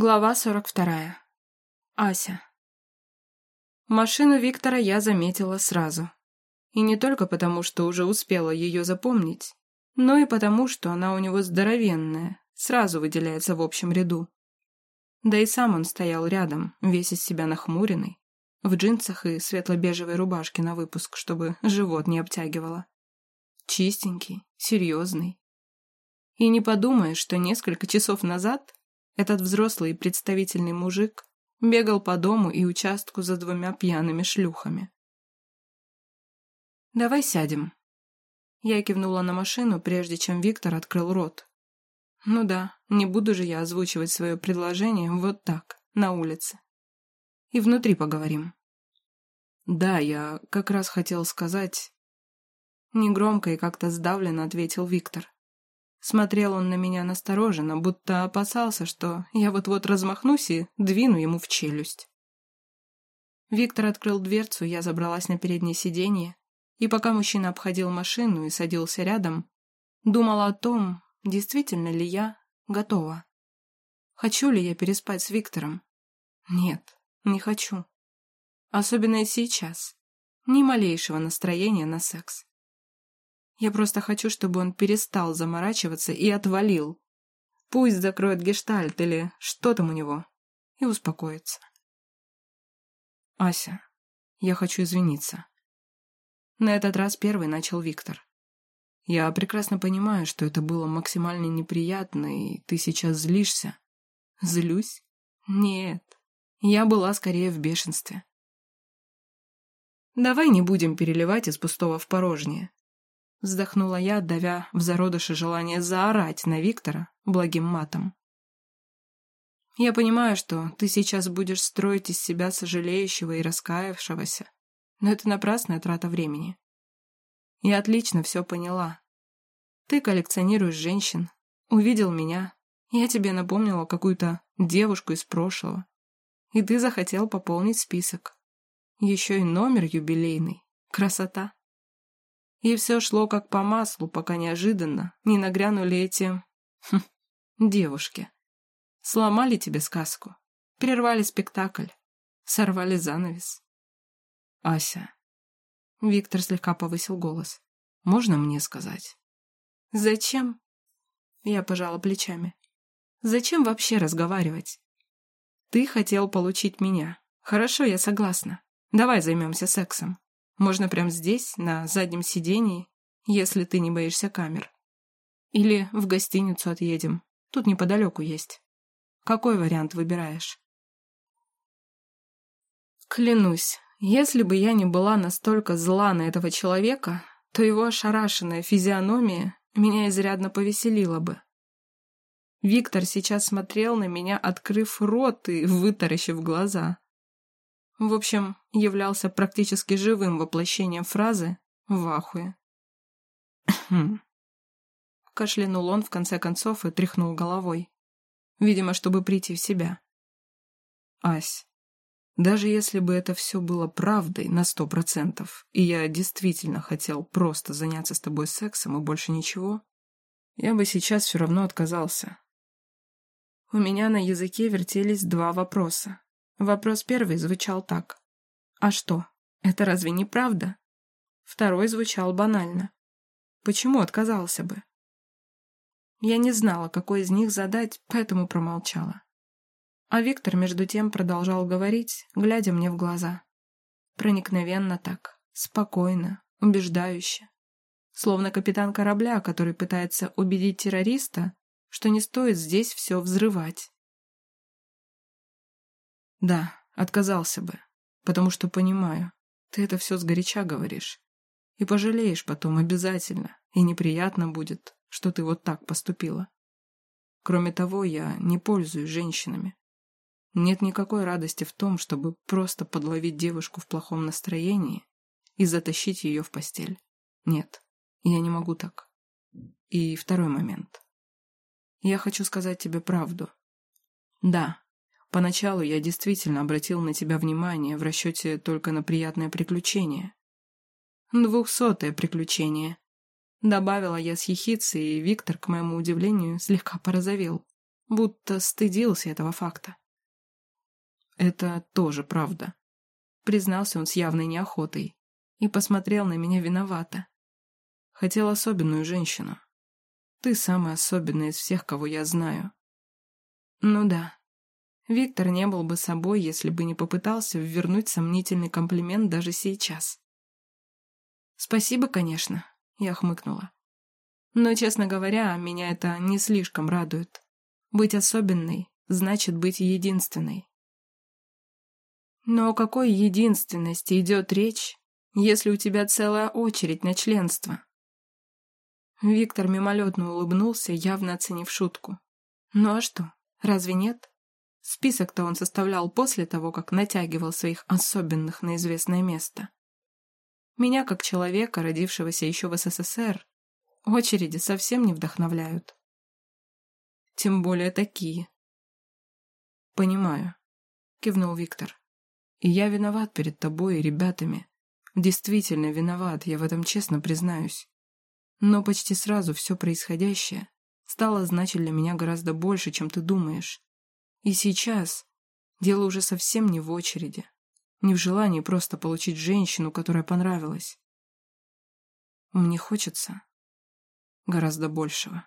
Глава 42. Ася. Машину Виктора я заметила сразу. И не только потому, что уже успела ее запомнить, но и потому, что она у него здоровенная, сразу выделяется в общем ряду. Да и сам он стоял рядом, весь из себя нахмуренный, в джинсах и светло-бежевой рубашке на выпуск, чтобы живот не обтягивало. Чистенький, серьезный. И не подумаешь, что несколько часов назад этот взрослый и представительный мужик бегал по дому и участку за двумя пьяными шлюхами. «Давай сядем». Я кивнула на машину, прежде чем Виктор открыл рот. «Ну да, не буду же я озвучивать свое предложение вот так, на улице. И внутри поговорим». «Да, я как раз хотел сказать...» Негромко и как-то сдавленно ответил Виктор. Смотрел он на меня настороженно, будто опасался, что я вот-вот размахнусь и двину ему в челюсть. Виктор открыл дверцу, я забралась на переднее сиденье, и пока мужчина обходил машину и садился рядом, думала о том, действительно ли я готова. Хочу ли я переспать с Виктором? Нет, не хочу. Особенно сейчас. Ни малейшего настроения на секс. Я просто хочу, чтобы он перестал заморачиваться и отвалил. Пусть закроет гештальт или что там у него, и успокоится. Ася, я хочу извиниться. На этот раз первый начал Виктор. Я прекрасно понимаю, что это было максимально неприятно, и ты сейчас злишься. Злюсь? Нет. Я была скорее в бешенстве. Давай не будем переливать из пустого в порожнее. Вздохнула я, давя в зародыше желание заорать на Виктора благим матом. Я понимаю, что ты сейчас будешь строить из себя сожалеющего и раскаявшегося, но это напрасная трата времени. Я отлично все поняла. Ты коллекционируешь женщин, увидел меня, я тебе напомнила какую-то девушку из прошлого, и ты захотел пополнить список. Еще и номер юбилейный. Красота. И все шло как по маслу, пока неожиданно не нагрянули эти... Хм, девушки. Сломали тебе сказку, прервали спектакль, сорвали занавес. Ася. Виктор слегка повысил голос. Можно мне сказать? Зачем? Я пожала плечами. Зачем вообще разговаривать? Ты хотел получить меня. Хорошо, я согласна. Давай займемся сексом. Можно прямо здесь, на заднем сидении, если ты не боишься камер. Или в гостиницу отъедем. Тут неподалеку есть. Какой вариант выбираешь? Клянусь, если бы я не была настолько зла на этого человека, то его ошарашенная физиономия меня изрядно повеселила бы. Виктор сейчас смотрел на меня, открыв рот и вытаращив глаза. В общем, являлся практически живым воплощением фразы «в ахуе». Кашлянул он в конце концов и тряхнул головой. Видимо, чтобы прийти в себя. «Ась, даже если бы это все было правдой на сто процентов, и я действительно хотел просто заняться с тобой сексом и больше ничего, я бы сейчас все равно отказался. У меня на языке вертелись два вопроса. Вопрос первый звучал так. «А что, это разве не правда?» Второй звучал банально. «Почему отказался бы?» Я не знала, какой из них задать, поэтому промолчала. А Виктор, между тем, продолжал говорить, глядя мне в глаза. Проникновенно так, спокойно, убеждающе. Словно капитан корабля, который пытается убедить террориста, что не стоит здесь все взрывать. Да, отказался бы, потому что понимаю, ты это все сгоряча говоришь. И пожалеешь потом обязательно, и неприятно будет, что ты вот так поступила. Кроме того, я не пользуюсь женщинами. Нет никакой радости в том, чтобы просто подловить девушку в плохом настроении и затащить ее в постель. Нет, я не могу так. И второй момент. Я хочу сказать тебе правду. Да, Поначалу я действительно обратил на тебя внимание в расчете только на приятное приключение. Двухсотое приключение. Добавила я с ехицей, и Виктор, к моему удивлению, слегка порозовел. будто стыдился этого факта. «Это тоже правда», — признался он с явной неохотой и посмотрел на меня виновато. «Хотел особенную женщину. Ты самая особенная из всех, кого я знаю». «Ну да. Виктор не был бы собой, если бы не попытался вернуть сомнительный комплимент даже сейчас». «Спасибо, конечно», — я хмыкнула. «Но, честно говоря, меня это не слишком радует. Быть особенной значит быть единственной. Но о какой единственности идет речь, если у тебя целая очередь на членство? Виктор мимолетно улыбнулся, явно оценив шутку. Ну а что, разве нет? Список-то он составлял после того, как натягивал своих особенных на известное место. Меня, как человека, родившегося еще в СССР, очереди совсем не вдохновляют. Тем более такие. «Понимаю», — кивнул Виктор. И я виноват перед тобой и ребятами. Действительно виноват, я в этом честно признаюсь. Но почти сразу все происходящее стало значить для меня гораздо больше, чем ты думаешь. И сейчас дело уже совсем не в очереди, не в желании просто получить женщину, которая понравилась. Мне хочется гораздо большего.